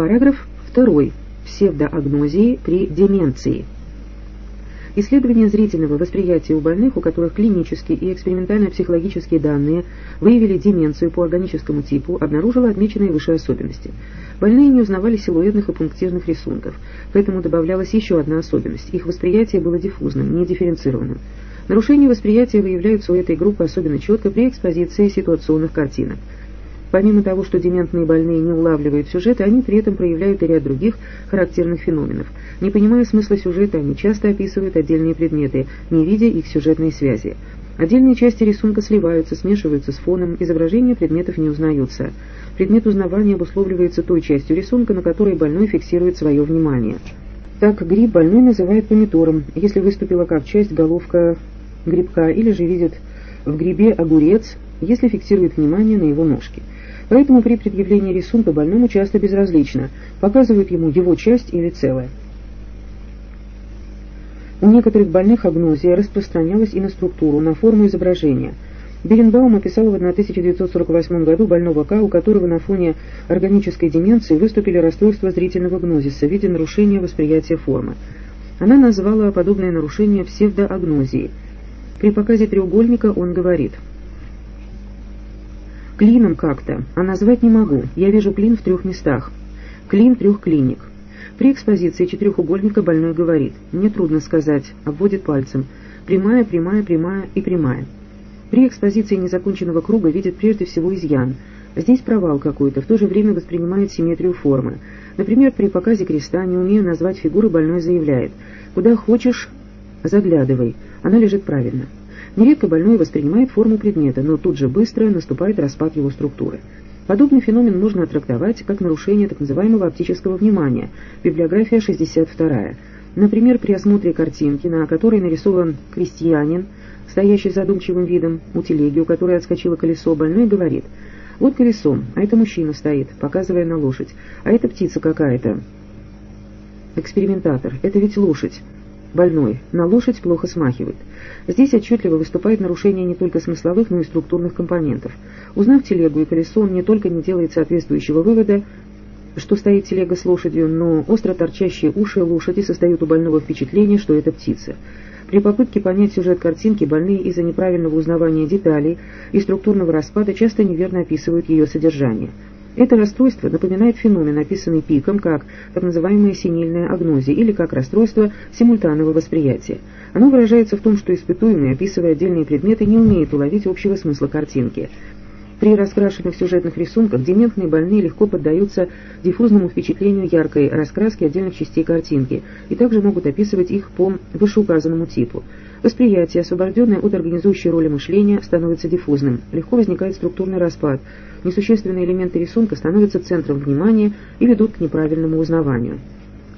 Параграф 2. Псевдоагнозии при деменции. Исследование зрительного восприятия у больных, у которых клинические и экспериментально-психологические данные выявили деменцию по органическому типу, обнаружило отмеченные выше особенности. Больные не узнавали силуэтных и пунктирных рисунков, поэтому добавлялась еще одна особенность. Их восприятие было диффузным, не дифференцированным. Нарушения восприятия выявляются у этой группы особенно четко при экспозиции ситуационных картинок. Помимо того, что дементные больные не улавливают сюжеты, они при этом проявляют и ряд других характерных феноменов. Не понимая смысла сюжета, они часто описывают отдельные предметы, не видя их сюжетной связи. Отдельные части рисунка сливаются, смешиваются с фоном, изображения предметов не узнаются. Предмет узнавания обусловливается той частью рисунка, на которой больной фиксирует свое внимание. Так, гриб больной называет помидором, если выступила как часть головка грибка, или же видит в грибе огурец, если фиксирует внимание на его ножке. Поэтому при предъявлении рисунка больному часто безразлично, показывают ему его часть или целое. У некоторых больных агнозия распространялась и на структуру, на форму изображения. Беренбаум описал в 1948 году больного К, у которого на фоне органической деменции выступили расстройства зрительного гнозиса в виде нарушения восприятия формы. Она назвала подобное нарушение псевдоагнозией. При показе треугольника он говорит – Клином как-то, а назвать не могу. Я вижу клин в трех местах. Клин трех клиник. При экспозиции четырехугольника больной говорит, мне трудно сказать, обводит пальцем. Прямая, прямая, прямая и прямая. При экспозиции незаконченного круга видит прежде всего изъян. Здесь провал какой-то, в то же время воспринимает симметрию формы. Например, при показе креста, не умея назвать фигуры, больной заявляет «Куда хочешь, заглядывай, она лежит правильно». Нередко больной воспринимает форму предмета, но тут же быстро наступает распад его структуры. Подобный феномен можно трактовать как нарушение так называемого оптического внимания, библиография 62. Например, при осмотре картинки, на которой нарисован крестьянин, стоящий задумчивым видом, у телеги, у которой отскочило колесо, больной говорит «Вот колесо, а это мужчина стоит, показывая на лошадь, а это птица какая-то». Экспериментатор, это ведь лошадь. Больной, на лошадь плохо смахивает. Здесь отчетливо выступает нарушение не только смысловых, но и структурных компонентов. Узнав телегу и колесо, он не только не делает соответствующего вывода, что стоит телега с лошадью, но остро торчащие уши лошади создают у больного впечатление, что это птица. При попытке понять сюжет картинки больные из-за неправильного узнавания деталей и структурного распада часто неверно описывают ее содержание. Это расстройство напоминает феномен, описанный Пиком как так называемая синильная агнозия или как расстройство симультанного восприятия. Оно выражается в том, что испытуемый, описывая отдельные предметы, не умеет уловить общего смысла картинки. При раскрашенных сюжетных рисунках дементные больные легко поддаются диффузному впечатлению яркой раскраски отдельных частей картинки и также могут описывать их по вышеуказанному типу. Восприятие, освобожденное от организующей роли мышления, становится диффузным. Легко возникает структурный распад. Несущественные элементы рисунка становятся центром внимания и ведут к неправильному узнаванию.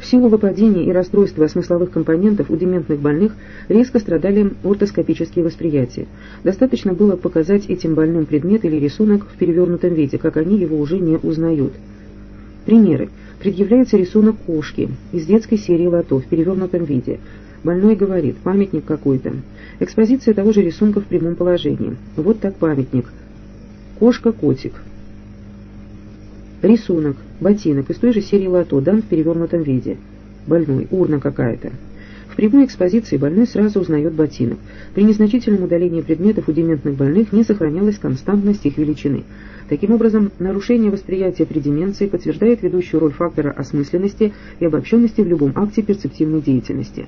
В силу выпадения и расстройства смысловых компонентов у дементных больных резко страдали ортоскопические восприятия. Достаточно было показать этим больным предмет или рисунок в перевернутом виде, как они его уже не узнают. Примеры. Предъявляется рисунок кошки из детской серии лото в перевернутом виде. Больной говорит, памятник какой-то. Экспозиция того же рисунка в прямом положении. Вот так памятник. Кошка-котик. Рисунок. Ботинок из той же серии лото, дан в перевернутом виде. Больной. Урна какая-то. В прямой экспозиции больной сразу узнает ботинок. При незначительном удалении предметов у дементных больных не сохранялась константность их величины. Таким образом, нарушение восприятия при деменции подтверждает ведущую роль фактора осмысленности и обобщенности в любом акте перцептивной деятельности.